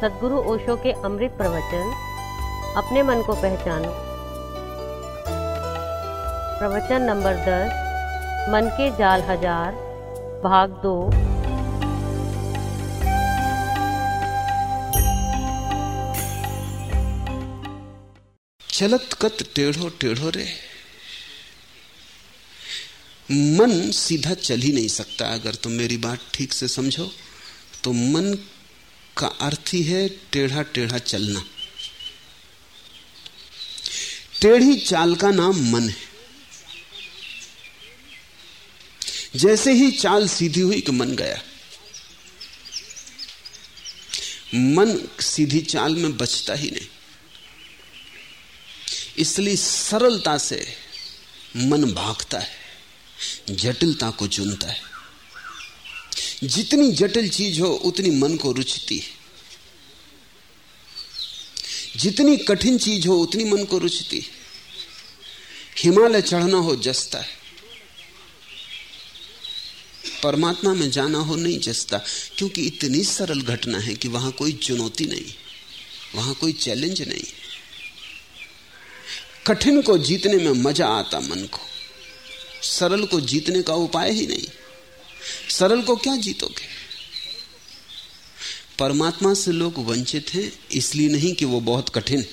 सदगुरु ओशो के अमृत प्रवचन, अपने मन को पहचानो। प्रवचन नंबर दस, मन के जाल हज़ार, भाग दो। चलत कत टेढ़ो टेढ़ो रे। मन सीधा चल ही नहीं सकता। अगर तुम मेरी बात ठीक से समझो तो मन का अर्थ ही है टेढ़ा टेढ़ा चलना। टेढ़ी चाल का नाम मन है। जैसे ही चाल सीधी हुई कि मन गया। मन सीधी चाल में बचता ही नहीं। इसलिए सरलता से मन भागता है, जटिलता को चुनता है। जितनी जटिल चीज़ हो, उतनी मन को रुचती है। जितनी कठिन चीज़ हो, उतनी मन को रुचती हिमालय चढ़ना हो, जसता है। परमात्मा में जाना हो, नहीं जसता। क्योंकि इतनी सरल घटना है कि वहाँ कोई चुनौती नहीं, वहाँ कोई चैलेंज नहीं। कठिन को जीतने में मज़ा आता मन को। सरल को जीतने का उपाय ही नहीं। सरल को क्या जीतोगे? परमात्मा से लोग वंचित हैं, इसलिए नहीं कि वो बहुत कठिन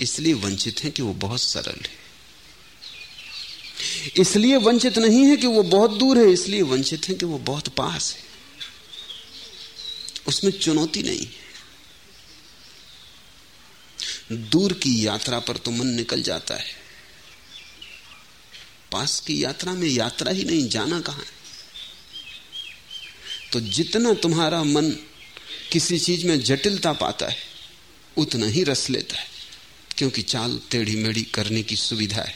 इसलिए वंचित हैं कि वो बहुत सरल है। इसलिए वंचित नहीं है कि वो बहुत दूर है, इसलिए वंचित है कि वो बहुत पास है। उसमें चुनौती नहीं है। दूर की यात्रा पर तो मन निकल जाता है। पास की यात्रा में यात्रा ही नहीं, जाना कहाँ है? तो जितना तुम्हारा मन किसी चीज़ में जटिलता पाता है, उतना ही रस लेता है, क्योंकि चाल टेढ़ी मेढ़ी करने की सुविधा है।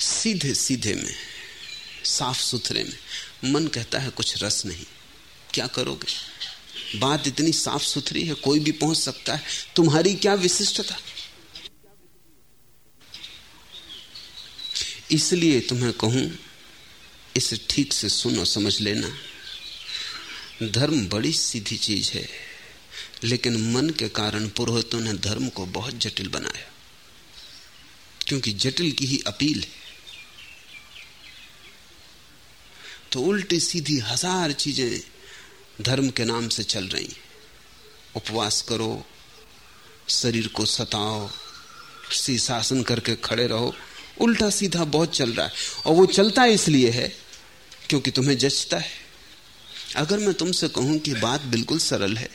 सीधे सीधे में, साफ़ सुथरे में, मन कहता है कुछ रस नहीं, क्या करोगे? बात इतनी साफ़ सुथरी है, कोई भी पहुँच सकता है, तुम्हारी क्या विशिष्टता? इसलिए तुम्हें कहूँ, इसे ठीक से सुनो, समझ लेना। धर्म बड़ी सीधी चीज़ है, लेकिन मन के कारण पुरोहितों ने धर्म को बहुत जटिल बनाया, क्योंकि जटिल की ही अपील है। तो उल्टी सीधी हज़ार चीज़ें धर्म के नाम से चल रही उपवास करो, शरीर को सताओ शीशासन करके खड़े रहो, उल्टा सीधा बहुत चल रहा है, और वो चलता इसलिए है क्योंकि तुम्हें जचता है। अगर मैं तुमसे कहूँ कि बात बिल्कुल सरल है,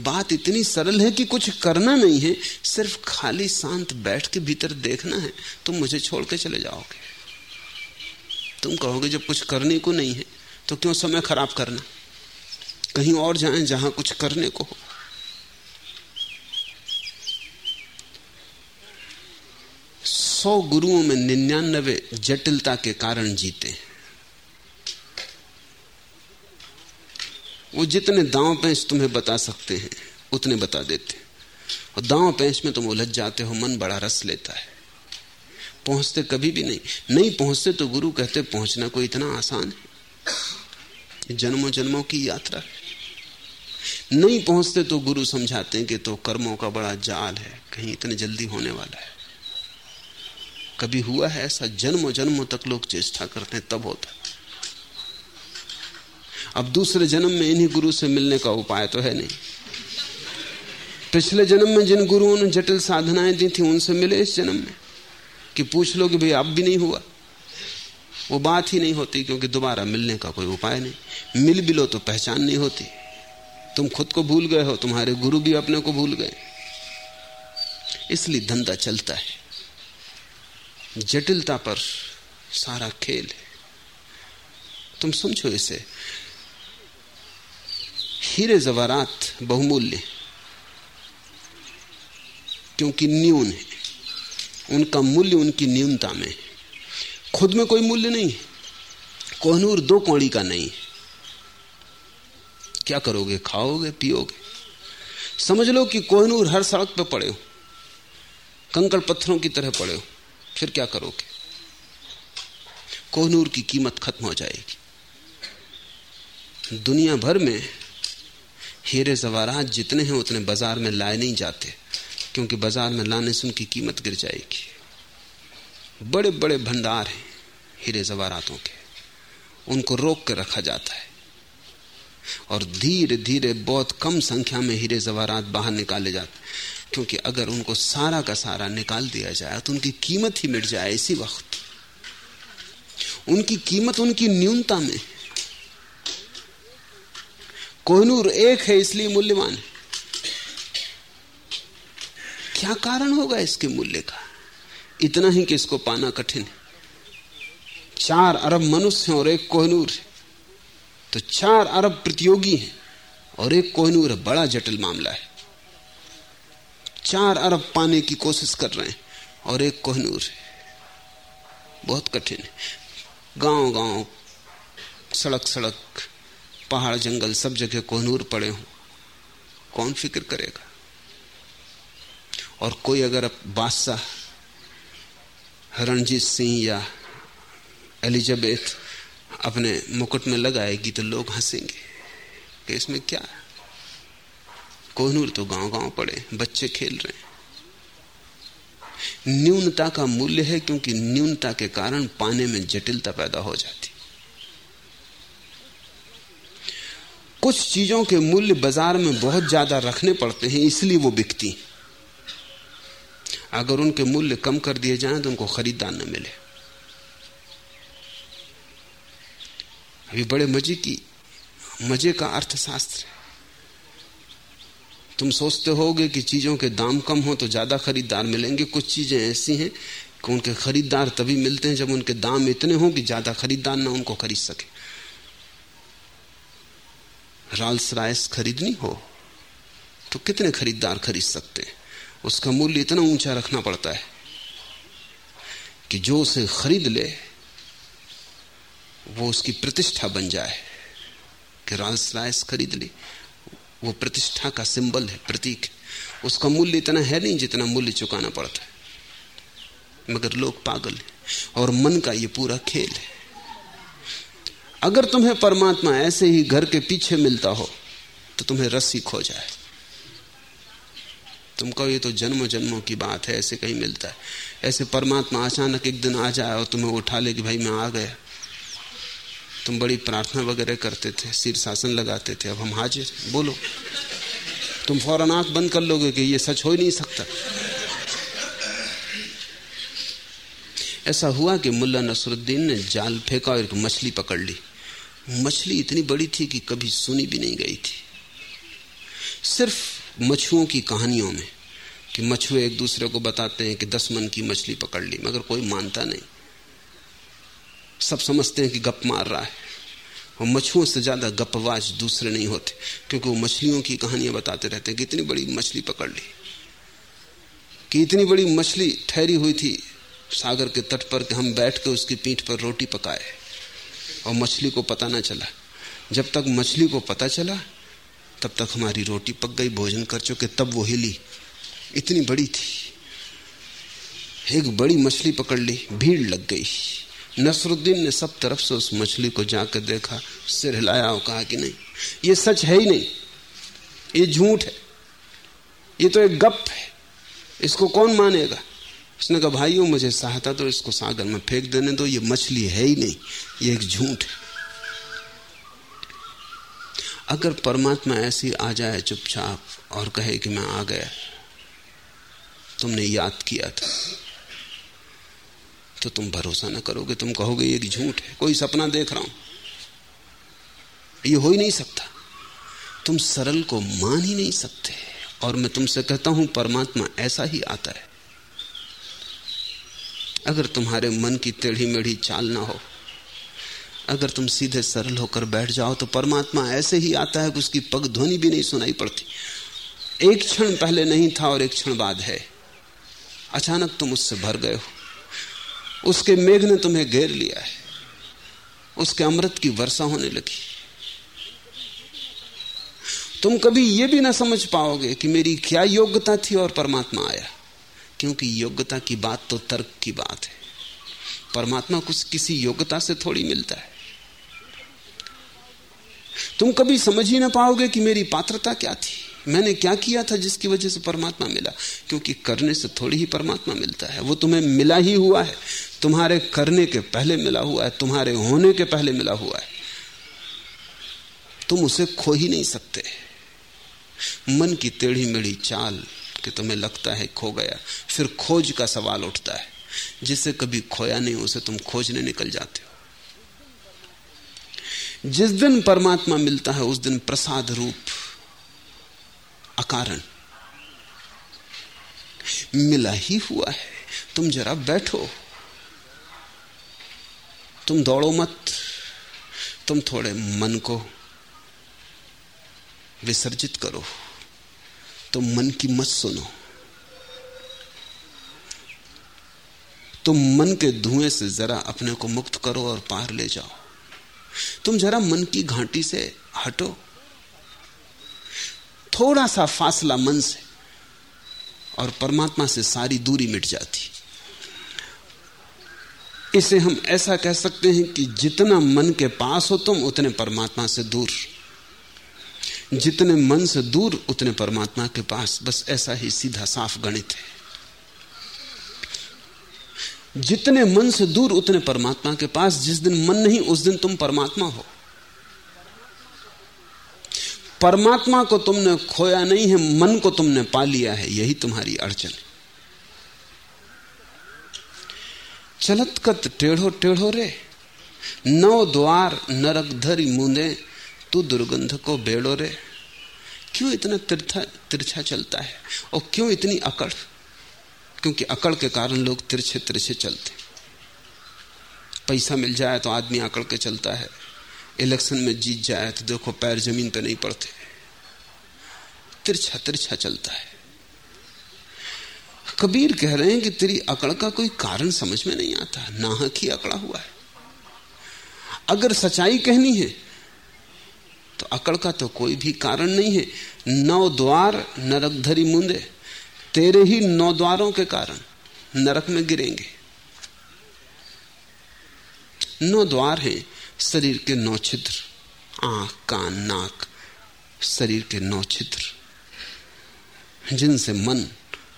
बात इतनी सरल है कि कुछ करना नहीं है, सिर्फ़ खाली शांत बैठ के भीतर देखना है, तुम मुझे छोड़ के चले जाओगे। तुम कहोगे जब कुछ करने को नहीं है तो क्यों समय खराब करना? कहीं और जाएँ जहाँ कुछ करने को हो। सौ गुरुओं में निन्यानवे जटिलता के कारण जीते वो जितने दांव पैंच तुम्हें बता सकते हैं, उतने बता देते और दांव पैंच में तुम उलझ जाते हो, मन बड़ा रस लेता है। पहुँचते कभी भी नहीं। नहीं पहुँचते तो गुरु कहते, पहुँचना कोई इतना आसान है। जन्मों जन्मों की यात्रा है। नहीं पहुँचते तो गुरु समझाते हैं कि तो कर्मों का बड़ा जाल है, कहीं इतने जल्दी होने वाला है। कभी हुआ है ऐसा जन्मों जन्मों तक लोग चेष्टा करते हैं, तब होता अब दूसरे जन्म में इन्हीं गुरु से मिलने का उपाय तो है नहीं। पिछले जन्म में जिन गुरुओं ने जटिल साधनाएँ दी थी, उनसे मिले इस जन्म में कि पूछ लो कि भाई अब भी नहीं हुआ। वो बात ही नहीं होती क्योंकि दोबारा मिलने का कोई उपाय नहीं। मिल भी लो तो पहचान नहीं होती। तुम खुद को भूल गए हो, तुम्हारे गुरु भी अपने को भूल गए। इसलिए धंधा चलता है। जटिलता पर सारा खेल है। तुम समझो इसे। हीरे जवारात बहुमूल्य क्योंकि न्यून है। उनका मूल्य उनकी न्यूनता में खुद में कोई मूल्य नहीं कोहनूर दो कौड़ी का नहीं क्या करोगे? खाओगे? पियोगे? समझ लो कि कोहनूर हर सड़क पे पड़े हो। कंकड़ पत्थरों की तरह पड़े हो। फिर क्या करोगे? कोहनूर की कीमत खत्म हो जाएगी। दुनिया भर में हीरे जवारात जितने हैं उतने बाज़ार में लाए नहीं जाते, क्योंकि बाज़ार में लाने से उनकी कीमत गिर जाएगी। बड़े बड़े भंडार हैं हीरे जवारातों के। उनको रोक कर रखा जाता है। और धीरे धीरे बहुत कम संख्या में हीरे जवारात बाहर निकाले जाते क्योंकि अगर उनको सारा का सारा निकाल दिया जाए तो उनकी कीमत ही मिट जाए इसी वक्त। उनकी कीमत उनकी न्यूनता में कोहनूर एक है इसलिए मूल्यवान है। क्या कारण होगा इसके मूल्य का? इतना ही कि इसको पाना कठिन है। चार अरब मनुष्य हैं और एक कोहनूर है। तो चार अरब प्रतियोगी हैं और एक कोहनूर है। बड़ा जटिल मामला है। चार अरब पाने की कोशिश कर रहे हैं और एक कोहनूर है। बहुत कठिन है। गाँव गाँव सड़क सड़क पहाड़, जंगल, सब जगह कोहनूर पड़े हों। कौन फ़िक्र करेगा? और कोई अगर बादशाह, रणजीत सिंह या एलिजाबेथ अपने मुकुट में लगाएगी तो लोग हंसेंगे कि इसमें क्या है? कोहनूर तो गाँव गाँव पड़े, बच्चे खेल रहे हैं। न्यूनता का मूल्य है क्योंकि न्यूनता के कारण पाने में जटिलता पैदा हो जाती। कुछ चीज़ों के मूल्य बाज़ार में बहुत ज़्यादा रखने पड़ते हैं, इसलिए वो बिकती अगर उनके मूल्य कम कर दिए जाएँ तो उनको खरीदार न मिले। अभी बड़े मज़े की, मज़े का अर्थशास्त्र तुम सोचते होगे कि चीज़ों के दाम कम हो तो ज़्यादा खरीदार मिलेंगे। कुछ चीज़ें ऐसी हैं कि उनके खरीदार तभी मिलते हैं जब उनके दाम इतने हों कि ज़्यादा खरीदार ना उनको खरीद सके। राल्स रायस खरीदनी हो तो कितने खरीदार खरीद सकते हैं? उसका मूल्य इतना ऊँचा रखना पड़ता है कि जो उसे खरीद ले, वो उसकी प्रतिष्ठा बन जाए कि राल्स रायस खरीद ली। वो प्रतिष्ठा का सिंबल है, प्रतीक। उसका मूल्य इतना है नहीं जितना मूल्य चुकाना पड़ता है। मगर लोग पागल हैं और मन का ये पूरा खेल है। अगर तुम्हें परमात्मा ऐसे ही घर के पीछे मिलता हो तो तुम्हें रस्सी खो जाए। तुम कहो ये तो जन्मों जन्मों की बात है, ऐसे कहीं मिलता है। ऐसे परमात्मा अचानक एक दिन आ जाए और तुम्हें उठा ले कि भाई मैं आ गया। तुम बड़ी प्रार्थना वगैरह करते थे, सिर शासन लगाते थे, अब हम हाजिर बोलो। तुम फ़ौरन आँख बंद कर लोगे कि ये सच हो ही नहीं सकता। ऐसा हुआ कि मुल्ला नसरुद्दीन ने जाल फेंका और एक मछली पकड़ ली। मछली इतनी बड़ी थी कि कभी सुनी भी नहीं गई थी। सिर्फ़ मछुओं की कहानियों में कि मछुए एक दूसरे को बताते हैं कि दस मन की मछली पकड़ ली, मगर कोई मानता नहीं। सब समझते हैं कि गप मार रहा है। और मछुओं से ज़्यादा गपवाज दूसरे नहीं होते, क्योंकि वो मछलियों की कहानियाँ बताते रहते हैं कि इतनी बड़ी मछली पकड़ ली, कि इतनी बड़ी मछली ठहरी हुई थी सागर के तट पर कि हम बैठ के उसकी पीठ पर रोटी पकाए। और मछली को पता ना चला। जब तक मछली को पता चला, तब तक हमारी रोटी पक गई, भोजन कर चुके, तब वो हिली। इतनी बड़ी थी। एक बड़ी मछली पकड़ ली, भीड़ लग गई। नसरुद्दीन ने सब तरफ़ से उस मछली को जाकर देखा, सिर हिलाया और कहा कि नहीं, ये सच है ही नहीं। ये झूठ है। ये तो एक गप है। इसको कौन मानेगा? उसने कहा, भाइयों, मुझे सहायता तो इसको सागर में फेंक देने दो, ये मछली है ही नहीं, ये एक झूठ है। अगर परमात्मा ऐसी आ जाए चुपचाप और कहे कि मैं आ गया, तुमने याद किया था तो तुम भरोसा ना करोगे, तुम कहोगे, ये झूठ है, कोई सपना देख रहा हूँ। ये हो ही नहीं सकता। तुम सरल को मान ही नहीं सकते, और मैं तुमसे कहता हूँ, परमात्मा ऐसा ही आता है। अगर तुम्हारे मन की टेढ़ी मेढ़ी चाल ना हो, अगर तुम सीधे सरल होकर बैठ जाओ तो परमात्मा ऐसे ही आता है कि उसकी पग ध्वनि भी नहीं सुनाई पड़ती। एक क्षण पहले नहीं था और एक क्षण बाद है। अचानक तुम उससे भर गए हो। उसके मेघ ने तुम्हें घेर लिया है। उसके अमृत की वर्षा होने लगी। तुम कभी यह भी ना समझ पाओगे कि मेरी क्या योग्यता थी और परमात्मा आया। क्योंकि योग्यता की बात तो तर्क की बात है। परमात्मा कुछ किसी योग्यता से थोड़ी मिलता है। तुम कभी समझ ही ना पाओगे कि मेरी पात्रता क्या थी। मैंने क्या किया था जिसकी वजह से परमात्मा मिला? क्योंकि करने से थोड़ी ही परमात्मा मिलता है। वो तुम्हें मिला ही हुआ है। तुम्हारे करने के पहले मिला हुआ है। तुम्हारे होने के पहले मिला हुआ है। तुम उसे खो ही नहीं सकते। मन की टेढ़ी मेढ़ी चाल कि तुम्हें लगता है खो गया। फिर खोज का सवाल उठता है जिसे कभी खोया नहीं, उसे तुम खोजने निकल जाते हो। जिस दिन परमात्मा मिलता है, उस दिन प्रसाद रूप अकारण मिला ही हुआ है। तुम जरा बैठो। तुम दौड़ो मत। तुम थोड़े मन को विसर्जित करो। तुम मन की मत सुनो। तुम मन के धुएँ से जरा अपने को मुक्त करो और पार ले जाओ। तुम जरा मन की घाटी से हटो। थोड़ा सा फासला मन से और परमात्मा से सारी दूरी मिट जाती। इसे हम ऐसा कह सकते हैं कि जितना मन के पास हो, तुम उतने परमात्मा से दूर। जितने मन से दूर, उतने परमात्मा के पास। बस ऐसा ही सीधा साफ़ गणित है। जितने मन से दूर, उतने परमात्मा के पास। जिस दिन मन नहीं, उस दिन तुम परमात्मा हो। परमात्मा को तुमने खोया नहीं है, मन को तुमने पा लिया है। यही तुम्हारी अड़चन चलत कत टेढ़ो टेढ़ो रे। नौ द्वार नरक धरी मुंदे। तू दुर्गंध को बेड़ो रे। क्यों इतना तिरछा तिरछा चलता है? और क्यों इतनी अकड़? क्योंकि अकड़ के कारण लोग तिरछे तिरछे चलते। पैसा मिल जाए तो आदमी अकड़ के चलता है। इलेक्शन में जीत जाए तो देखो पैर ज़मीन पर नहीं पड़ते। तिरछा तिरछा चलता है। कबीर कह रहे हैं कि तेरी अकड़ का कोई कारण समझ में नहीं आता। नाहक ही अकड़ा हुआ है। अगर सच्चाई कहनी है तो अकड़ का तो कोई भी कारण नहीं है। नौ द्वार नरक धरी मुंदे। तेरे ही नौ द्वारों के कारण नरक में गिरेंगे। नौ द्वार हैं शरीर के नौ छिद्र आँख, कान, नाक शरीर के नौ छिद्र जिनसे मन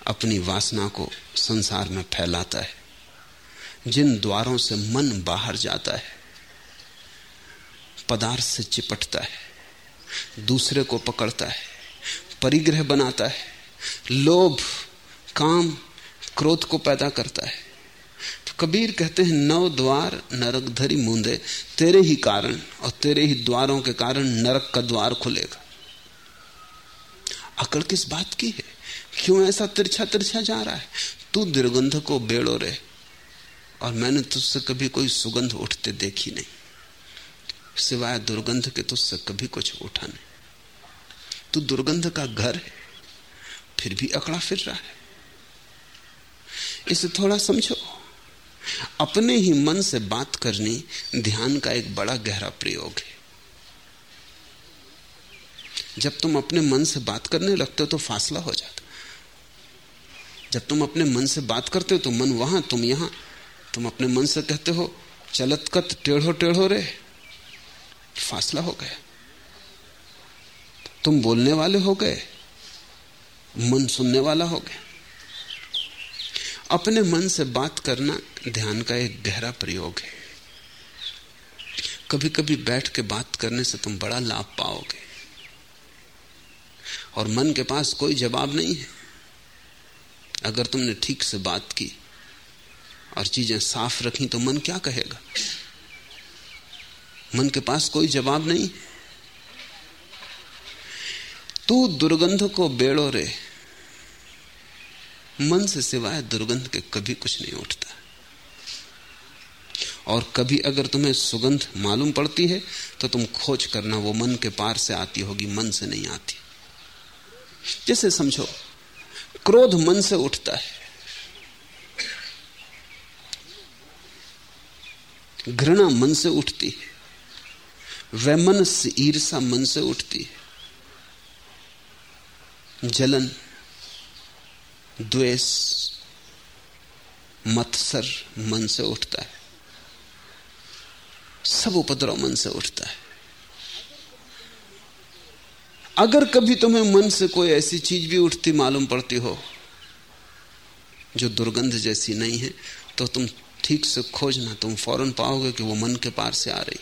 अपनी वासना को संसार में फैलाता है। जिन द्वारों से मन बाहर जाता है, पदार्थ से चिपटता है। दूसरे को पकड़ता है, परिग्रह बनाता है, लोभ, काम, क्रोध को पैदा करता है। तो कबीर कहते हैं नव द्वार नरक धरी मूंदे, तेरे ही कारण और तेरे ही द्वारों के कारण नरक का द्वार खुलेगा। अकड़ किस बात की है? क्यों ऐसा तिरछा तिरछा जा रहा है? तू दुर्गंध को बेड़ो रे, और मैंने तुझसे कभी कोई सुगंध उठते देखी नहीं। सिवाय दुर्गंध के तुझसे कभी कुछ उठा नहीं। तू दुर्गंध का घर है, फिर भी अकड़ा फिर रहा है। इसे थोड़ा समझो, अपने ही मन से बात करनी ध्यान का एक बड़ा गहरा प्रयोग है। जब तुम अपने मन से बात करने लगते हो तो फासला हो जाता। जब तुम अपने मन से बात करते हो तो मन वहाँ, तुम यहाँ। तुम अपने मन से कहते हो चलत कत टेढ़ो टेढ़ो रे फासला हो गया। तुम बोलने वाले हो गए, मन सुनने वाला हो गया। अपने मन से बात करना ध्यान का एक गहरा प्रयोग है। कभी कभी बैठ के बात करने से तुम बड़ा लाभ पाओगे। और मन के पास कोई जवाब नहीं है। अगर तुमने ठीक से बात की और चीज़ें साफ़ रखी तो मन क्या कहेगा? मन के पास कोई जवाब नहीं। तू दुर्गंध को बेड़ो रे। मन से सिवाय दुर्गंध के कभी कुछ नहीं उठता। और कभी अगर तुम्हें सुगंध मालूम पड़ती है तो तुम खोज करना, वो मन के पार से आती होगी, मन से नहीं आती। जैसे समझो, क्रोध मन से उठता है। घृणा मन से उठती है। वैमनस्य ईर्षा मन से उठती है। जलन, द्वेष, मत्सर मन से उठता है। सब उपद्रव मन से उठता है। अगर कभी तुम्हें मन से कोई ऐसी चीज़ भी उठती मालूम पड़ती हो, जो दुर्गंध जैसी नहीं है तो तुम ठीक से खोजना तुम फ़ौरन पाओगे कि वो मन के पार से आ रही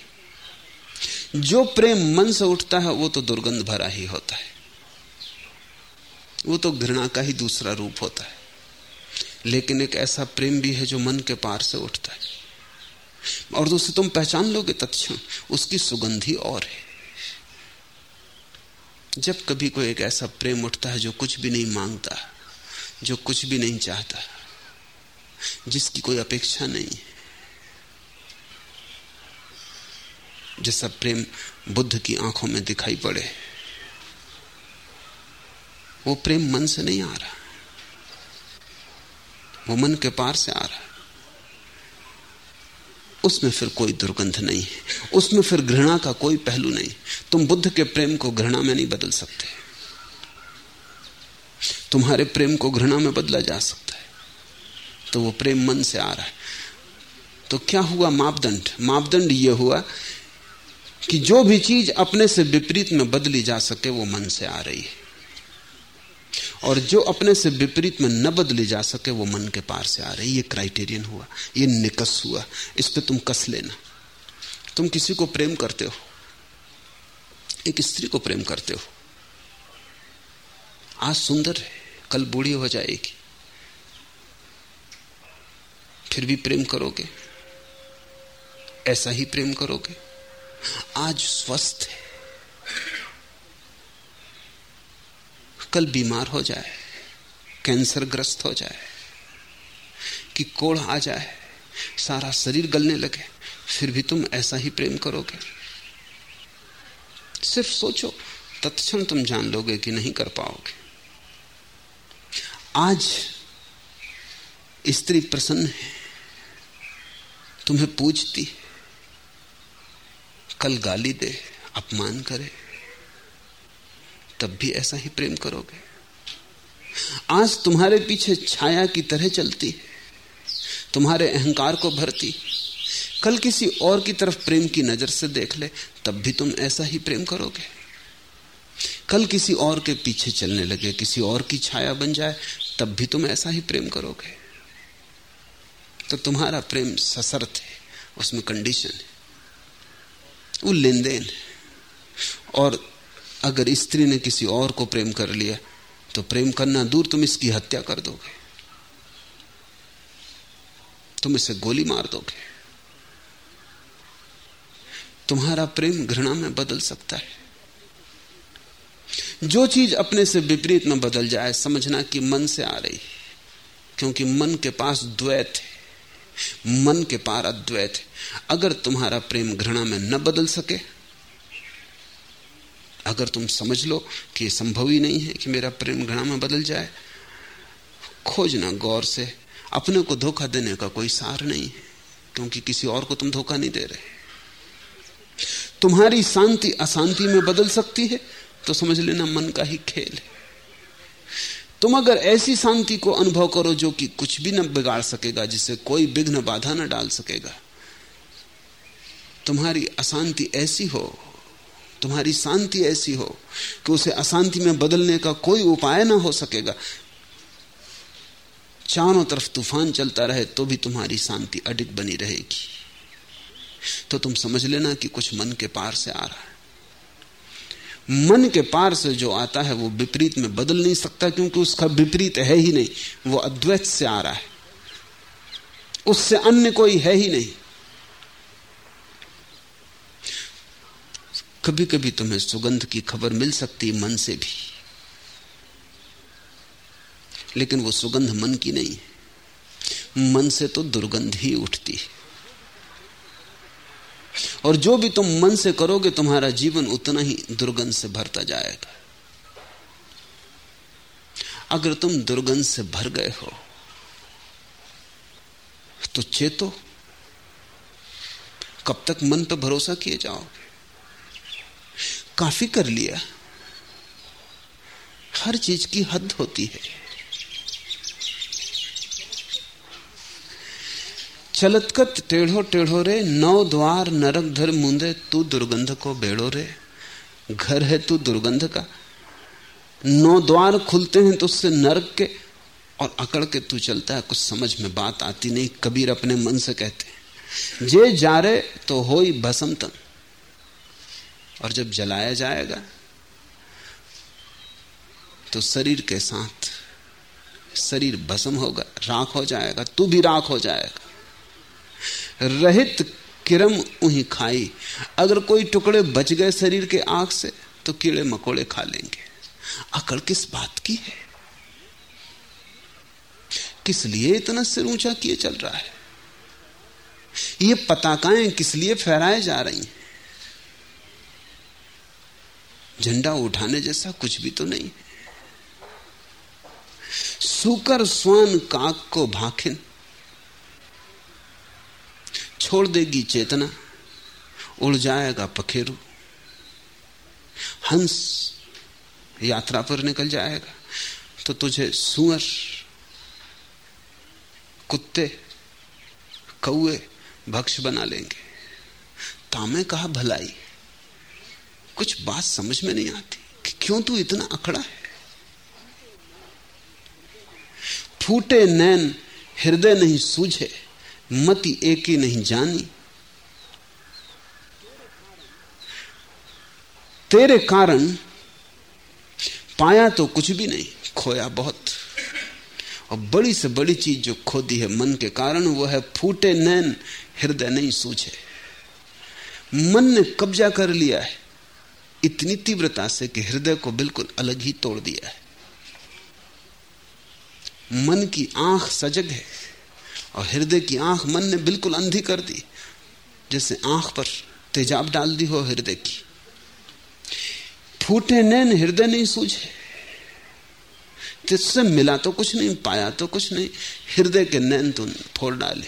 जो प्रेम मन से उठता है, वो तो दुर्गंध भरा ही होता है। वो तो घृणा का ही दूसरा रूप होता है। लेकिन एक ऐसा प्रेम भी है जो मन के पार से उठता है। और उसे तुम पहचान लोगे तत्क्षण, उसकी सुगंधी और है। जब कभी कोई एक ऐसा प्रेम उठता है जो कुछ भी नहीं माँगता, जो कुछ भी नहीं चाहता, जिसकी कोई अपेक्षा नहीं है जैसा प्रेम बुद्ध की आँखों में दिखाई पड़े। वो प्रेम मन से नहीं आ रहा। वो मन के पार से आ रहा। उसमें फिर कोई दुर्गंध नहीं है। उसमें फिर घृणा का कोई पहलू नहीं। तुम बुद्ध के प्रेम को घृणा में नहीं बदल सकते। तुम्हारे प्रेम को घृणा में बदला जा सकता है। तो वो प्रेम मन से आ रहा है। तो क्या हुआ मापदंड? मापदंड ये हुआ कि जो भी चीज़ अपने से विपरीत में बदली जा सके, वो मन से आ रही है। और जो अपने से विपरीत में न बदली जा सके, वो मन के पार से आ रही ये क्राइटेरियन हुआ, ये निकस हुआ। इस पे तुम कस लेना। तुम किसी को प्रेम करते हो, एक स्त्री को प्रेम करते हो। आज सुंदर है, कल बूढ़ी हो जाएगी। फिर भी प्रेम करोगे? ऐसा ही प्रेम करोगे? आज स्वस्थ है। कल बीमार हो जाए कैंसर ग्रस्त हो जाए, कि कोढ़ आ जाए, सारा शरीर गलने लगे, फिर भी तुम ऐसा ही प्रेम करोगे? सिर्फ़ सोचो, तत्क्षण तुम जान लोगे कि नहीं कर पाओगे। आज स्त्री प्रसन्न है, तुम्हें पूछती कल गाली दे, अपमान करे, तब भी ऐसा ही प्रेम करोगे। आज तुम्हारे पीछे छाया की तरह चलती तुम्हारे अहंकार को भरती कल किसी और की तरफ़ प्रेम की नज़र से देख ले, तब भी तुम ऐसा ही प्रेम करोगे। कल किसी और के पीछे चलने लगे, किसी और की छाया बन जाए, तब भी तुम ऐसा ही प्रेम करोगे। तो तुम्हारा प्रेम सशर्त है, उसमें कंडीशन है। वो लेन देन और अगर स्त्री ने किसी और को प्रेम कर लिया तो प्रेम करना दूर तुम इसकी हत्या कर दोगे। तुम इसे गोली मार दोगे। तुम्हारा प्रेम घृणा में बदल सकता है। जो चीज़ अपने से विपरीत में बदल जाए, समझना कि मन से आ रही क्योंकि मन के पास द्वैत है। मन के पार अद्वैत है। अगर तुम्हारा प्रेम घृणा में न बदल सके, अगर तुम समझ लो कि संभव ही नहीं है कि मेरा प्रेम घृणा में बदल जाए खोजना गौर से। अपने को धोखा देने का कोई सार नहीं है, क्योंकि किसी और को तुम धोखा नहीं दे रहे। तुम्हारी शांति अशांति में बदल सकती है तो समझ लेना मन का ही खेल है। तुम अगर ऐसी शांति को अनुभव करो जो कि कुछ भी न बिगाड़ सकेगा जिसे कोई विघ्न बाधा न डाल सकेगा। तुम्हारी अशांति ऐसी हो, तुम्हारी शांति ऐसी हो कि उसे अशांति में बदलने का कोई उपाय ना हो सकेगा। चारों तरफ़ तूफ़ान चलता रहे तो भी तुम्हारी शांति अडिग बनी रहेगी। तो तुम समझ लेना कि कुछ मन के पार से आ रहा है। मन के पार से जो आता है, वो विपरीत में बदल नहीं सकता, क्योंकि उसका विपरीत है ही नहीं। वो अद्वैत से आ रहा है। उससे अन्य कोई है ही नहीं। कभी कभी तुम्हें सुगंध की खबर मिल सकती मन से भी। लेकिन वो सुगंध मन की नहीं है। मन से तो दुर्गंध ही उठती है। और जो भी तुम मन से करोगे, तुम्हारा जीवन उतना ही दुर्गंध से भरता जाएगा। अगर तुम दुर्गंध से भर गए हो तो चेतो, कब तक मन पर भरोसा किए जाओगे? काफ़ी कर लिया। हर चीज़ की हद होती है। चलतकत टेढ़ो टेढ़ो रे, नौ द्वार नरक धर मुंदे, तू दुर्गंध को बेड़ो रे। घर है तू दुर्गंध का। नौ द्वार खुलते हैं तो उससे नरक के, और अकड़ के तू चलता है, कुछ समझ में बात आती नहीं, कबीर अपने मन से कहते जे जा रहे तो हो ही भसमतन, और जब जलाया जाएगा तो शरीर के साथ, शरीर भस्म होगा, राख हो जाएगा, तू भी राख हो जाएगा। रहित किरम उही खाई। अगर कोई टुकड़े बच गए शरीर के आग से तो कीड़े मकोड़े खा लेंगे। अकड़ किस बात की है? किस लिए इतना सिर ऊँचा किए चल रहा है? ये पताकाएँ किस लिए फहराए जा रही हैं? झंडा उठाने जैसा कुछ भी तो नहीं सुकर स्वान काक को भाखिन छोड़ देगी चेतना। उड़ जाएगा पखेरु। हंस, यात्रा पर निकल जाएगा। तो तुझे सुअर, कुत्ते कौए भक्ष बना लेंगे। तामे कहा भलाई? कुछ बात समझ में नहीं आती कि क्यों तू इतना अखड़ा है? फूटे नैन, हृदय नहीं सूझे। मति एक ही नहीं जानी। तेरे कारण पाया तो कुछ भी नहीं, खोया बहुत। और बड़ी से बड़ी चीज़ जो खोदी है मन के कारण वो है फूटे नैन, हृदय नहीं सूझे। मन ने कब्जा कर लिया है, इतनी तीव्रता से कि हृदय को बिल्कुल अलग ही तोड़ दिया है। मन की आँख सजग है और हृदय की आँख मन ने बिल्कुल अंधी कर दी। जैसे आँख पर तेजाब डाल दी हो हृदय की। फूटे नैन हृदय नहीं सूझे। तिससे मिला तो कुछ नहीं, पाया तो कुछ नहीं, हृदय के नैन तूने फोड़ डाले।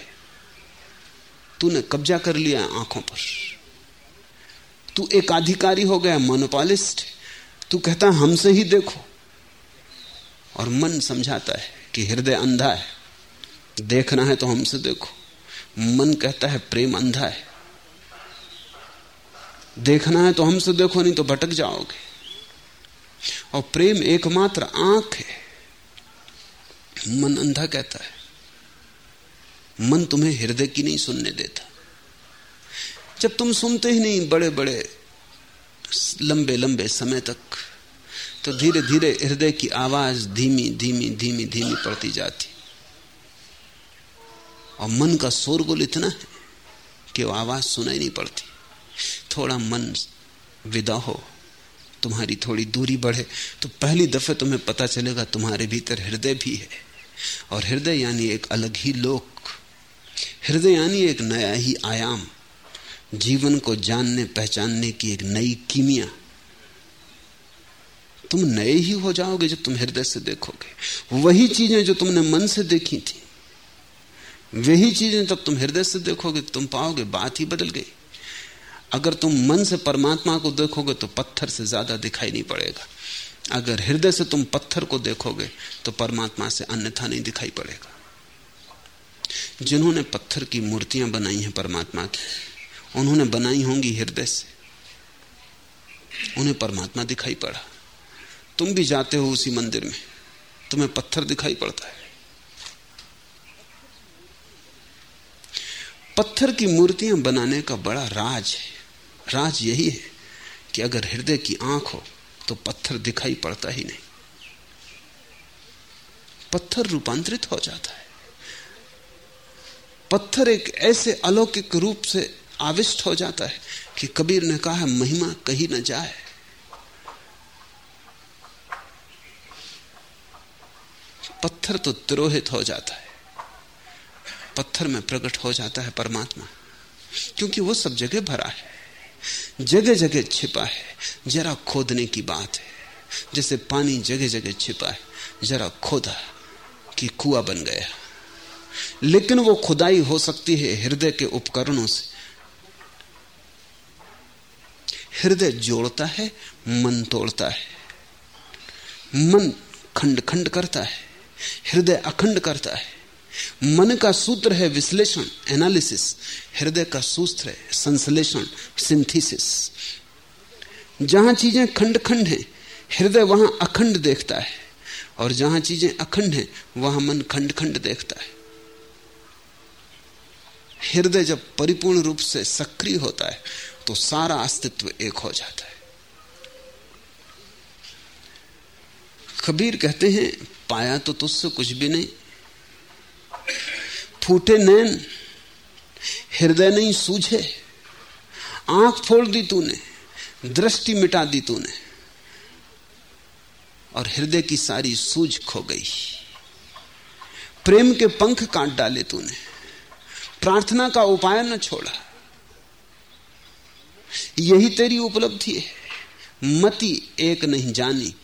तूने कब्जा कर लिया आँखों पर। तू एक अधिकारी हो गया, मोनोपॉलिस्ट। तू कहता, हमसे ही देखो। और मन समझाता है कि हृदय अंधा है। देखना है तो हमसे देखो। मन कहता है, प्रेम अंधा है। देखना है तो हमसे देखो, नहीं तो भटक जाओगे। और प्रेम एकमात्र आँख है। मन अंधा कहता है। मन तुम्हें हृदय की नहीं सुनने देता। जब तुम सुनते ही नहीं बड़े बड़े लंबे लंबे समय तक तो धीरे धीरे हृदय की आवाज़ धीमी धीमी धीमी धीमी पड़ती जाती। और मन का शोरगुल इतना है कि वो आवाज़ सुनाई नहीं पड़ती। थोड़ा मन विदा हो, तुम्हारी थोड़ी दूरी बढ़े तो पहली दफे तुम्हें पता चलेगा तुम्हारे भीतर हृदय भी है। और हृदय यानी एक अलग ही लोक। हृदय यानी एक नया ही आयाम। जीवन को जानने, पहचानने की एक नई कीमिया। तुम नए ही हो जाओगे जब तुम हृदय से देखोगे। वही चीज़ें जो तुमने मन से देखी थी वही चीज़ें जब तुम हृदय से देखोगे, तुम पाओगे, बात ही बदल गई। अगर तुम मन से परमात्मा को देखोगे तो पत्थर से ज़्यादा दिखाई नहीं पड़ेगा। अगर हृदय से तुम पत्थर को देखोगे तो परमात्मा से अन्यथा नहीं दिखाई पड़ेगा। जिन्होंने पत्थर की मूर्तियाँ बनाई हैं परमात्मा की, उन्होंने बनाई होंगी हृदय से। उन्हें परमात्मा दिखाई पड़ा। तुम भी जाते हो उसी मंदिर में, तुम्हें पत्थर दिखाई पड़ता है। पत्थर की मूर्तियाँ बनाने का बड़ा राज है। राज यही है कि अगर हृदय की आँख हो तो पत्थर दिखाई पड़ता ही नहीं। पत्थर रूपांतरित हो जाता है। पत्थर एक ऐसे अलौकिक रूप से आविष्ट हो जाता है कि कबीर ने कहा, महिमा कहीं ना जाए। पत्थर तो तिरोहित हो जाता है। पत्थर में प्रकट हो जाता है परमात्मा, क्योंकि वो सब जगह भरा है। जगह जगह छिपा है। जरा खोदने की बात है। जैसे पानी जगह जगह छिपा है। जरा खोदा कि कुआ बन गया। लेकिन वो खुदाई हो सकती है हृदय के उपकरणों से। हृदय जोड़ता है, मन तोड़ता है। मन खंड खंड करता है। हृदय अखंड करता है। मन का सूत्र है विश्लेषण एनालिसिस हृदय का सूत्र है संश्लेषण सिंथेसिस जहाँ चीज़ें खंड खंड हैं, हृदय वहाँ अखंड देखता है, और जहाँ चीज़ें अखंड हैं, वहाँ मन खंड खंड देखता है. हृदय जब परिपूर्ण रूप से सक्रिय होता है तो सारा अस्तित्व एक हो जाता है. कबीर कहते हैं, पाया तो तुझसे कुछ भी नहीं फूटे नैन, हृदय नहीं सूझे। आँख फोड़ दी तूने, दृष्टि मिटा दी तूने, और हृदय की सारी सूझ खो गई। प्रेम के पंख काट डाले तूने, प्रार्थना का उपाय न छोड़ा। यही तेरी उपलब्धि है, मति एक नहीं जानी,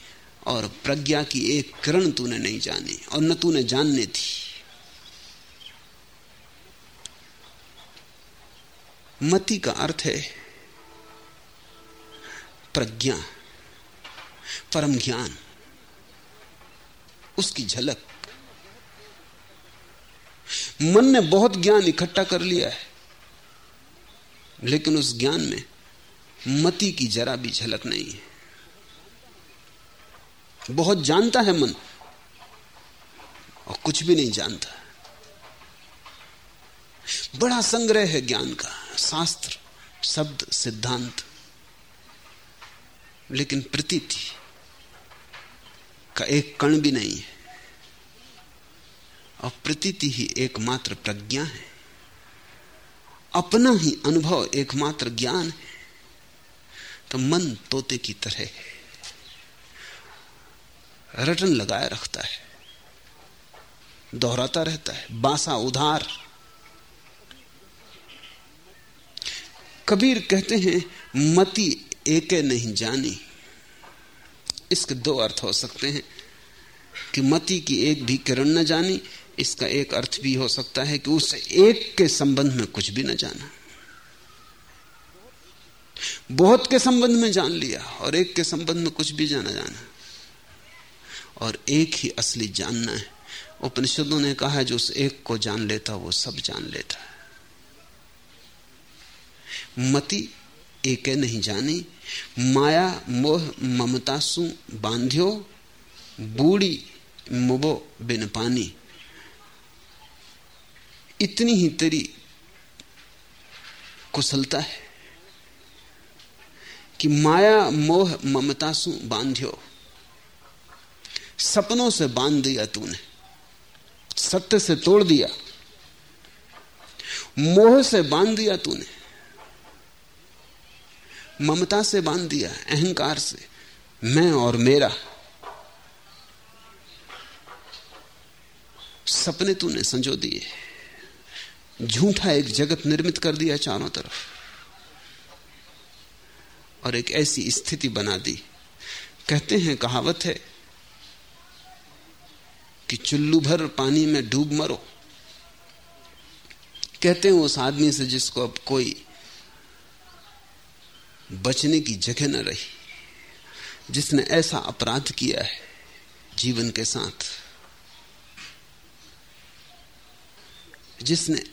और प्रज्ञा की एक किरण तूने नहीं जानी, और न तूने जानने थी मति का अर्थ है प्रज्ञा, परम ज्ञान, उसकी झलक। मन ने बहुत ज्ञान इकट्ठा कर लिया है, लेकिन उस ज्ञान में मति की जरा भी झलक नहीं है। बहुत जानता है मन, और कुछ भी नहीं जानता। बड़ा संग्रह है ज्ञान का। शास्त्र, शब्द, सिद्धांत, लेकिन प्रतीति का एक कण भी नहीं है। और प्रतीति ही एकमात्र प्रज्ञा है। अपना ही अनुभव एकमात्र ज्ञान है। तो मन तोते की तरह है। रटन लगाए रखता है। दोहराता रहता है। बासा उधार कबीर कहते हैं, मति एके नहीं जानी। इसके दो अर्थ हो सकते हैं, कि मति की एक भी किरण न जानी, इसका एक अर्थ भी हो सकता है कि उस एक के संबंध में कुछ भी न जाना। बहुत के संबंध में जान लिया और एक के संबंध में कुछ भी जाना जाना। और एक ही असली जानना है। उपनिषदों ने कहा है, जो उस एक को जान लेता, वो सब जान लेता है। मति एके नहीं जानी। माया, मोह, ममता सु बांध्यो, बूढ़ी, मुबो बिन पानी। इतनी ही तेरी कुशलता है कि माया, मोह, ममता सु बांध्यो। सपनों से बाँध दिया तूने, सत्य से तोड़ दिया। मोह से बाँध दिया तूने। ममता से बाँध दिया, अहंकार से। मैं और मेरा। सपने तूने संजो दिए। झूठा एक जगत निर्मित कर दिया चारों तरफ़। और एक ऐसी स्थिति बना दी। कहते हैं, कहावत है कि चुल्लू भर पानी में डूब मरो। कहते हैं, उस आदमी से जिसको अब कोई बचने की जगह न रही। जिसने ऐसा अपराध किया है, जीवन के साथ। जिसने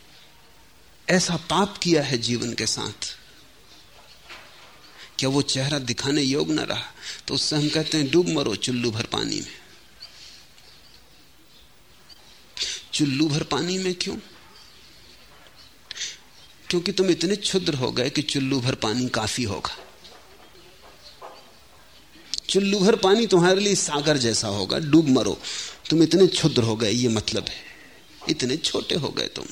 ऐसा पाप किया है, जीवन के साथ। क्या वो चेहरा दिखाने योग न रहा? तो उससे हम कहते हैं, डूब मरो चुल्लू भर पानी में। चुल्लू भर पानी में क्यों? क्योंकि तुम इतने क्षुद्र हो गए कि चुल्लू भर पानी काफ़ी होगा। चुल्लू भर पानी तुम्हारे लिए सागर जैसा होगा। डूब मरो। तुम इतने क्षुद्र हो गए, ये मतलब है। इतने छोटे हो गए तुम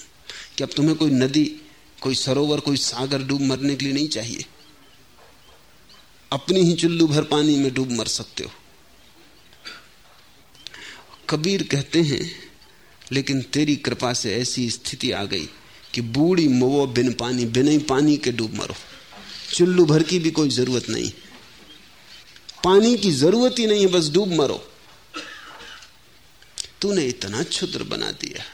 कि अब तुम्हें कोई नदी, कोई सरोवर, कोई सागर डूब मरने के लिए नहीं चाहिए। अपनी ही चुल्लू भर पानी में डूब मर सकते हो। कबीर कहते हैं, लेकिन तेरी कृपा से ऐसी स्थिति आ गई कि बूढ़ी मोवो बिन पानी बिन ही पानी के डूब मरो। चुल्लू भर की भी कोई ज़रूरत नहीं। पानी की ज़रूरत ही नहीं है, बस डूब मरो। तूने इतना क्षुद्र बना दिया।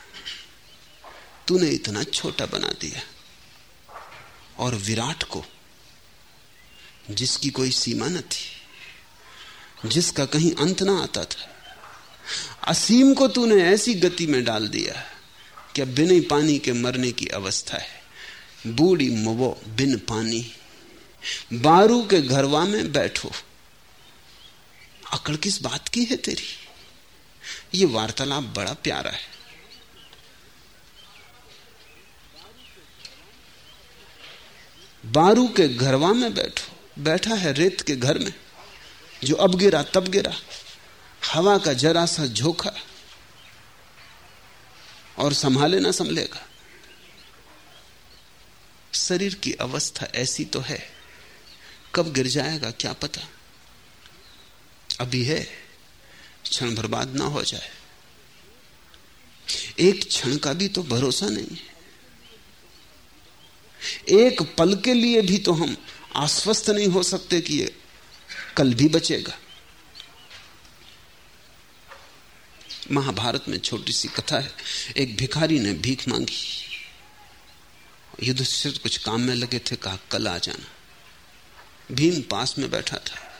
तूने इतना छोटा बना दिया। और विराट को, जिसकी कोई सीमा न थी, जिसका कहीं अंत ना आता था, असीम को तूने ऐसी गति में डाल दिया। कि अब बिना पानी के मरने की अवस्था है? बूढ़ी मुबो बिन पानी। बारू के घरवा में बैठो। अकड़ किस बात की है तेरी? ये वार्तालाप बड़ा प्यारा है। बारू के घरवा में बैठो। बैठा है रेत के घर में, जो अब गिरा तब गिरा। हवा का जरा सा झोंका। और संभाले ना संभलेगा। शरीर की अवस्था ऐसी तो है, कब गिर जाएगा क्या पता? अभी है, क्षण बर्बाद ना हो जाए। एक क्षण का भी तो भरोसा नहीं है। एक पल के लिए भी तो हम आश्वस्त नहीं हो सकते कि ये कल भी बचेगा। महाभारत में छोटी सी कथा है। एक भिखारी ने भीख मांगी। युधिष्ठिर कुछ काम में लगे थे, कहा, कल आ जाना। भीम पास में बैठा था।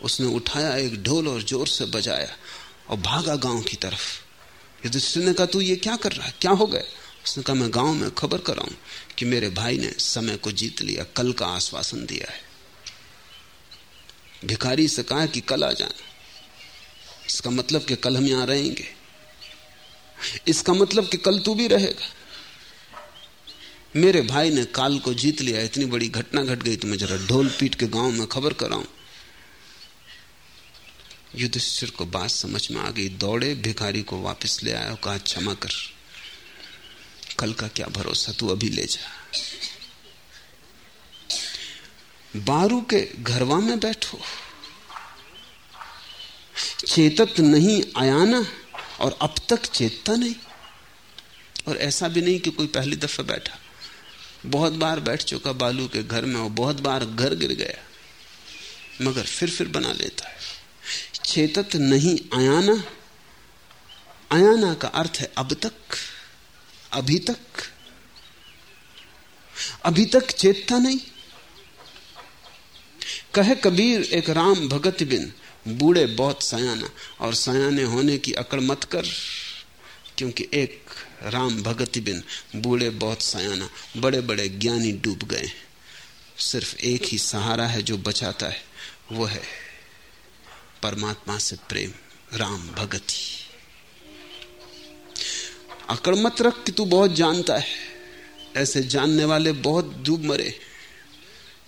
उसने उठाया एक ढोल और ज़ोर से बजाया और भागा गाँव की तरफ़। युधिष्ठिर ने कहा, तू ये क्या कर रहा है? क्या हो गया? उसने कहा, मैं गाँव में खबर कराऊं कि मेरे भाई ने समय को जीत लिया, कल का आश्वासन दिया है। भिखारी से कहा कि कल आ जाना। इसका मतलब कि कल हम यहाँ रहेंगे। इसका मतलब कि कल तू भी रहेगा। मेरे भाई ने काल को जीत लिया, इतनी बड़ी घटना घट गई तो मैं जरा ढोल पीट के गाँव में खबर कराऊं। युधिष्ठिर को बात समझ में आ गई, दौड़े, भिखारी को वापस ले आया कहा, क्षमा कर। कल का क्या भरोसा? तू अभी ले जा। बारू के घरवा में बैठो। चेतत नहीं आयाना और अब तक चेतता नहीं। और ऐसा भी नहीं कि कोई पहली दफ़ा बैठा। बहुत बार बैठ चुका बालू के घर में और बहुत बार घर गिर गया। मगर फिर फिर बना लेता है। चेतत नहीं आयाना। आयाना का अर्थ है अब तक, अभी तक। अभी तक चेतता नहीं। कहे कबीर एक राम भगत बिन बूढ़े बहुत सयाना। और सयाने होने की अकड़ मत कर, क्योंकि एक राम भगत बिन बूढ़े बहुत सयाना बड़े बड़े ज्ञानी डूब गए। सिर्फ़ एक ही सहारा है जो बचाता है, वो है परमात्मा से प्रेम, राम भगति। अकड़ मत रख कि तू बहुत जानता है। ऐसे जानने वाले बहुत डूब मरे।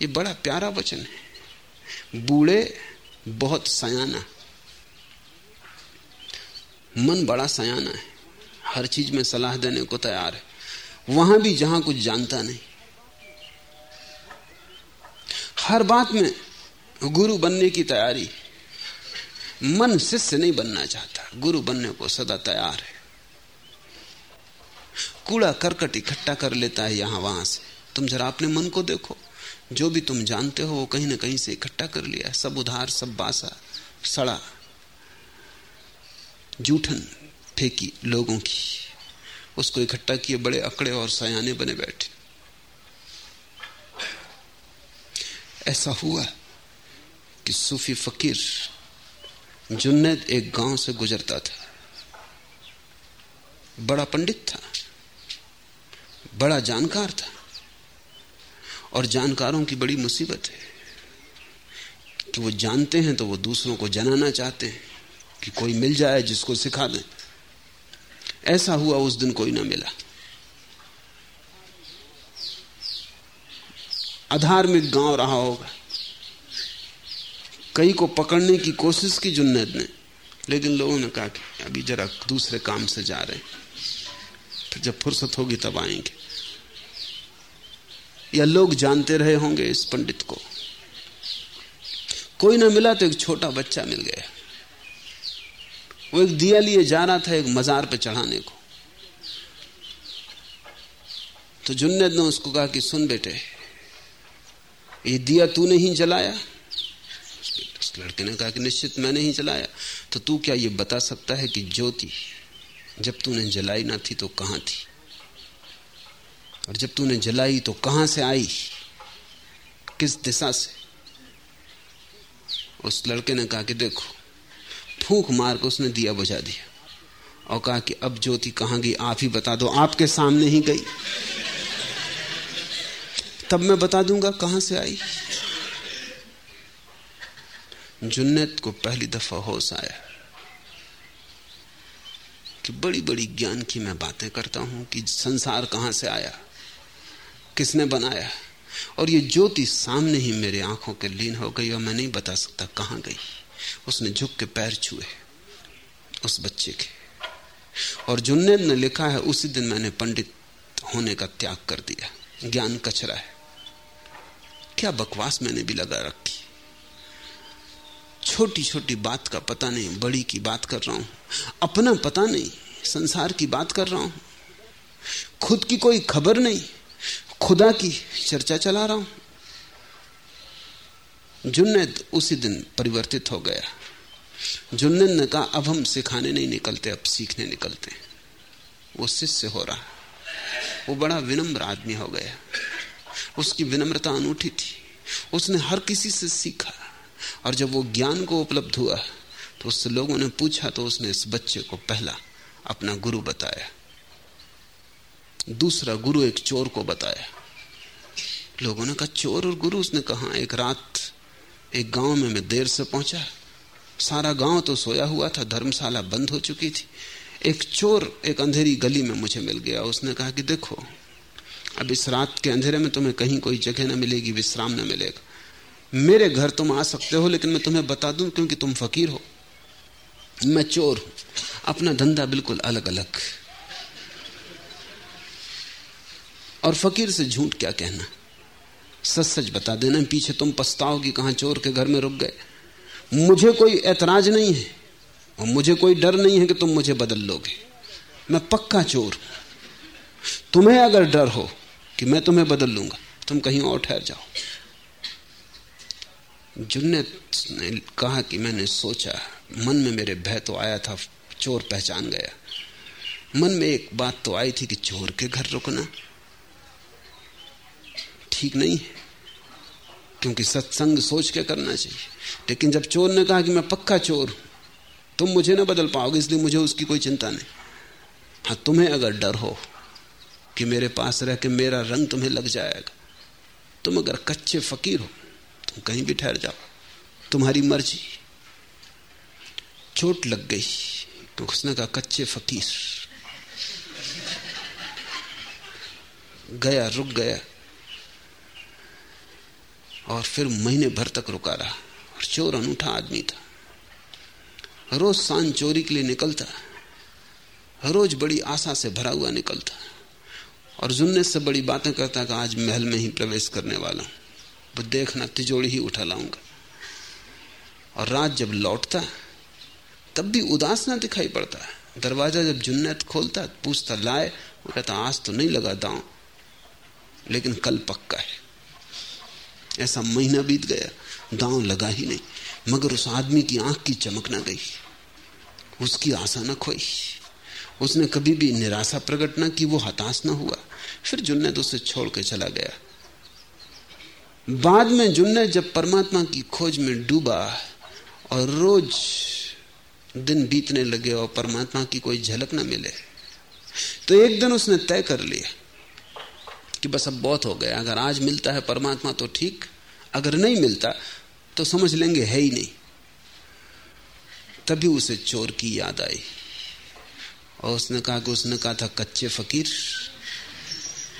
ये बड़ा प्यारा वचन है। बूढ़े बहुत सयाना मन बड़ा सयाना है। हर चीज़ में सलाह देने को तैयार है। वहाँ भी जहाँ कुछ जानता नहीं। हर बात में गुरु बनने की तैयारी। मन शिष्य नहीं बनना चाहता। गुरु बनने को सदा तैयार है। कूड़ा करकट इकट्ठा कर लेता है यहाँ वहाँ से। तुम जरा अपने मन को देखो। जो भी तुम जानते हो वो कहीं ना कहीं से इकट्ठा कर लिया, सब उधार, सब बासा, सड़ा, जूठन फेंकी लोगों की, उसको इकट्ठा किए बड़े अकड़े और सयाने बने बैठे। ऐसा हुआ कि सूफी फकीर जुन्नैद एक गाँव से गुजरता था। बड़ा पंडित था, बड़ा जानकार था। और जानकारों की बड़ी मुसीबत है कि वो जानते हैं तो वो दूसरों को जनाना चाहते हैं कि कोई मिल जाए जिसको सिखा दें। ऐसा हुआ उस दिन कोई ना मिला। अधार्मिक गाँव रहा होगा। कई को पकड़ने की कोशिश की जुन्नत ने, लेकिन लोगों ने कहा कि अभी जरा दूसरे काम से जा रहे हैं। फिर जब फुर्सत होगी तब आएँगे। या लोग जानते रहे होंगे इस पंडित को। कोई ना मिला तो एक छोटा बच्चा मिल गया। वो एक दिया लिए जा रहा था एक मजार पे चढ़ाने को। तो जुन्नद ने उसको कहा कि, सुन बेटे, ये दिया तूने ही जलाया? उस लड़के ने कहा कि, निश्चित मैंने ही जलाया। तो तू क्या ये बता सकता है कि ज्योति जब तूने जलाई ना थी तो कहाँ थी? और जब तूने जलाई तो कहाँ से आई? किस दिशा से? उस लड़के ने कहा कि देखो, फूंक मार कर उसने दिया बुझा दिया। और कहा कि अब ज्योति कहाँ गई? आप ही बता दो, आपके सामने ही गई। तब मैं बता दूँगा कहाँ से आई। जुन्नत को पहली दफ़ा होश आया कि बड़ी बड़ी ज्ञान की मैं बातें करता हूँ कि संसार कहाँ से आया। किसने बनाया? और ये ज्योति सामने ही मेरे आँखों के लीन हो गई और मैं नहीं बता सकता कहाँ गई। उसने झुक के पैर छुए, उस बच्चे के। और जुन्नद ने लिखा है, उसी दिन मैंने पंडित होने का त्याग कर दिया। ज्ञान कचरा है। क्या बकवास मैंने भी लगा रखी? छोटी छोटी बात का पता नहीं, बड़ी की बात कर रहा हूँ, अपना पता नहीं, संसार की बात कर रहा हूँ। खुद की कोई खबर नहीं। खुदा की चर्चा चला रहा हूँ। जुन्नद उसी दिन परिवर्तित हो गया। जुन्नद ने कहा अब हम सिखाने नहीं निकलते, अब सीखने निकलते वो शिष्य हो रहा। वो बड़ा विनम्र आदमी हो गया। उसकी विनम्रता अनूठी थी। उसने हर किसी से सीखा। और जब वो ज्ञान को उपलब्ध हुआ तो उससे लोगों ने पूछा तो उसने इस बच्चे को पहला अपना गुरु बताया। दूसरा गुरु एक चोर को बताया। लोगों ने कहा, चोर और गुरु, उसने कहा, एक रात एक गाँव में मैं देर से पहुँचा। सारा गाँव तो सोया हुआ था, धर्मशाला बंद हो चुकी थी। एक चोर एक अंधेरी गली में मुझे मिल गया। उसने कहा कि देखो, अब इस रात के अंधेरे में तुम्हें कहीं कोई जगह ना मिलेगी, विश्राम ना मिलेगा। मेरे घर तुम आ सकते हो, लेकिन मैं तुम्हें बता दूँ, क्योंकि तुम फकीर हो। मैं चोर हूँ। अपना धंधा बिल्कुल अलग अलग और फकीर से झूठ क्या कहना? सच सच बता देना पीछे तुम पछताओ कि कहाँ चोर के घर में रुक गए। मुझे कोई ऐतराज नहीं है, और मुझे कोई डर नहीं है कि तुम मुझे बदल लोगे। मैं पक्का चोर। तुम्हें अगर डर हो कि मैं तुम्हें बदल लूँगा, तुम कहीं और ठहर जाओ। जुन्नत ने कहा कि मैंने सोचा, मन में मेरे भय तो आया था, चोर पहचान गया। मन में एक बात तो आई थी कि चोर के घर रुकना। ठीक नहीं? है क्योंकि सत्संग सोच के करना चाहिए। लेकिन जब चोर ने कहा कि मैं पक्का चोर हूँ, तुम मुझे ना बदल पाओगे, इसलिए मुझे उसकी कोई चिंता नहीं। हाँ तुम्हें अगर डर हो कि मेरे पास रह के मेरा रंग तुम्हें लग जाएगा, तुम अगर कच्चे फकीर हो, तुम कहीं भी ठहर जाओ, तुम्हारी मर्ज़ी। चोट लग गई तो उसने कहा, कच्चे फकीर। गया, रुक गया। और फिर महीने भर तक रुका रहा। और चोर अनूठा आदमी था। रोज साँझ चोरी के लिए निकलता। रोज बड़ी आशा से भरा हुआ निकलता। और जुन्ने से बड़ी बातें करता कि आज महल में ही प्रवेश करने वाला हूँ। वो देखना तिजोड़ी ही उठा लाऊँगा। और रात जब लौटता, तब भी उदास ना दिखाई पड़ता। दरवाज़ा जब जुन्नत खोलता, पूछता, लाए? वो कहता, आज तो नहीं लगा दांव। लेकिन कल पक्का है। ऐसा महीना बीत गया, दांव लगा ही नहीं, मगर उस आदमी की आँख की चमक ना गई, उसकी आशा न खोई। उसने कभी भी निराशा प्रकट ना की, वो हताश ना हुआ। फिर जुन्नत उसे छोड़ के चला गया। बाद में जुन्नत जब परमात्मा की खोज में डूबा और रोज दिन बीतने लगे और परमात्मा की कोई झलक ना मिले तो एक दिन उसने तय कर लिया कि बस अब बहुत हो गया, अगर आज मिलता है परमात्मा तो ठीक, अगर नहीं मिलता तो समझ लेंगे है ही नहीं। तभी उसे चोर की याद आई। और उसने कहा कि उसने कहा था, कच्चे फकीर,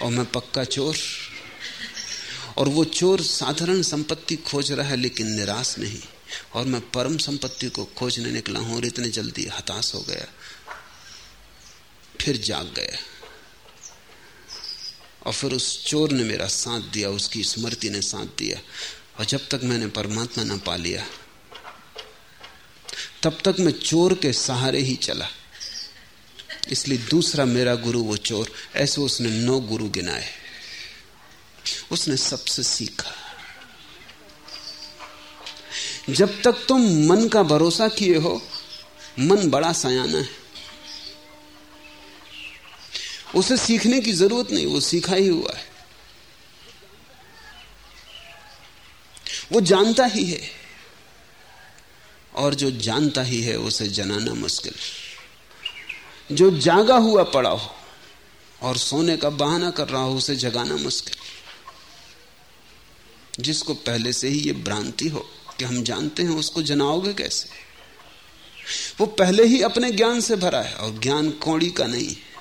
और मैं पक्का चोर। और वो चोर साधारण संपत्ति खोज रहा है, लेकिन निराश नहीं। और मैं परम संपत्ति को खोजने निकला हूँ और इतने जल्दी हताश हो गया, फिर जाग गया। और फिर उस चोर ने मेरा साथ दिया, उसकी स्मृति ने साथ दिया। और जब तक मैंने परमात्मा न पा लिया, तब तक मैं चोर के सहारे ही चला। इसलिए दूसरा मेरा गुरु वो चोर, ऐसे उसने नौ गुरु गिनाए। उसने सबसे सीखा। जब तक तुम मन का भरोसा किए हो, मन बड़ा सयाना है। उसे सीखने की ज़रूरत नहीं, वो सीखा ही हुआ है। वो जानता ही है। और जो जानता ही है, उसे जनाना मुश्किल जो जागा हुआ पड़ा हो और सोने का बहाना कर रहा हो, उसे जगाना मुश्किल जिसको पहले से ही ये भ्रांति हो कि हम जानते हैं, उसको जनाओगे कैसे? वो पहले ही अपने ज्ञान से भरा है और ज्ञान कौड़ी का नहीं है।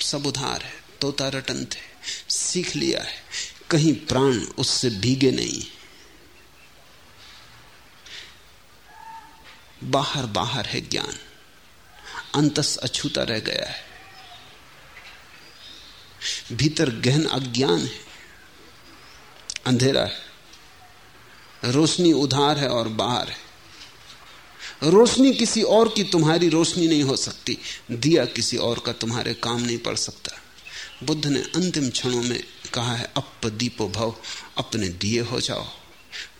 सब उधार है, तोता रटन थे सीख लिया है, कहीं प्राण उससे भीगे नहीं। बाहर बाहर है ज्ञान, अंतस अछूता रह गया है। भीतर गहन अज्ञान है, अंधेरा है, रोशनी उधार है और बाहर है। रोशनी किसी और की तुम्हारी रोशनी नहीं हो सकती। दिया किसी और का तुम्हारे काम नहीं पड़ सकता। बुद्ध ने अंतिम क्षणों में कहा है अप दीपो भव, अपने दिए हो जाओ।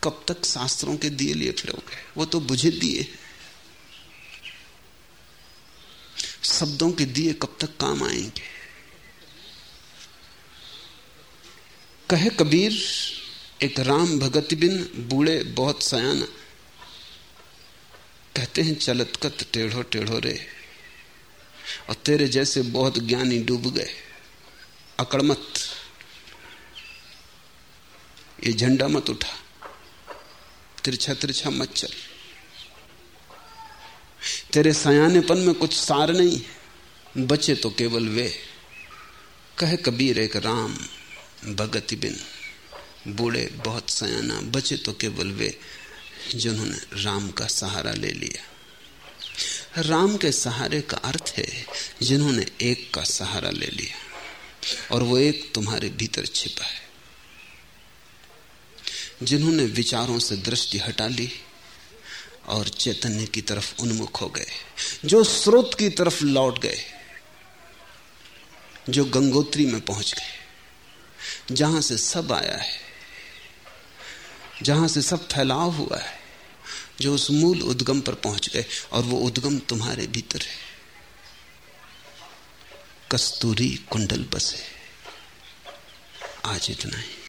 कब तक शास्त्रों के दिए लिए फिरोगे? वो तो बुझे दिए शब्दों के दिए कब तक काम आएँगे? कहे कबीर, एक राम भगत बिन बूढ़े बहुत सयाना। कहते हैं, चलत कत टेढ़ो टेढ़ो रे। और तेरे जैसे बहुत ज्ञानी डूब गए। अकड़मत ये झंडा मत उठा। तिरछा तिरछा मत चल। तेरे सयानेपन में कुछ सार नहीं बचे तो केवल वे। कह कबीर एक राम, भगति बिन। बूढ़े बहुत सयाना, बचे तो केवल वे। जिन्होंने राम का सहारा ले लिया। राम के सहारे का अर्थ है जिन्होंने एक का सहारा ले लिया और वो एक तुम्हारे भीतर छिपा है। जिन्होंने विचारों से दृष्टि हटा ली और चैतन्य की तरफ़ उन्मुख हो गए, जो स्रोत की तरफ़ लौट गए, जो गंगोत्री में पहुँच गए, जहाँ से सब आया है। जहाँ से सब फैलाव हुआ है, जो उस मूल उद्गम पर पहुँच गए, और वो उद्गम तुम्हारे भीतर है। कस्तूरी कुंडल बसे। आज इतना ही।